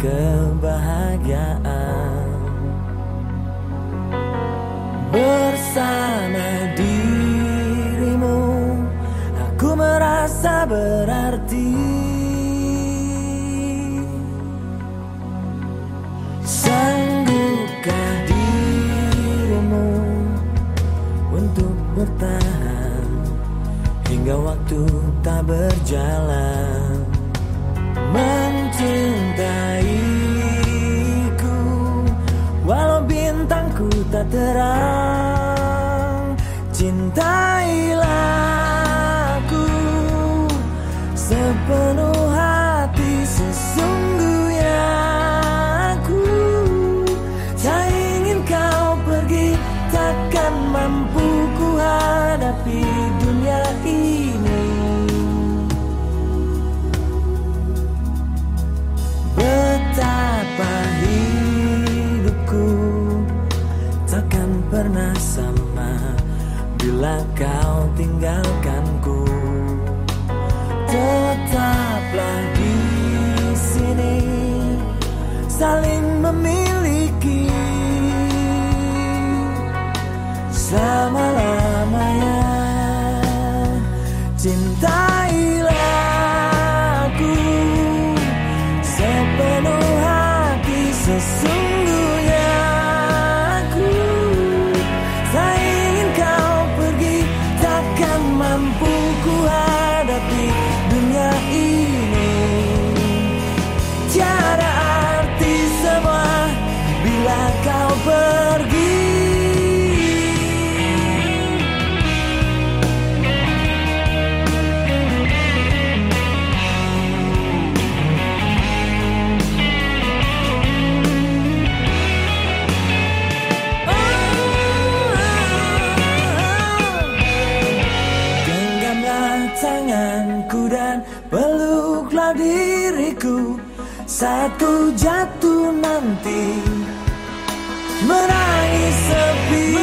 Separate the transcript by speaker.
Speaker 1: kebahagiaan. Bersama dirimu Aku merasa berarti. Sanggupkah dirimu Untuk bertahan Hingga waktu tak berjalan? Mencintai bintangku tak terang Cintailah aku Sepenuh pernah sama Bila kau tinggalkanku. Tetaplah di sini Saling memiliki. Selama-lamanya Cintailah diriku Saat ku jatuh nanti. Menangis sepi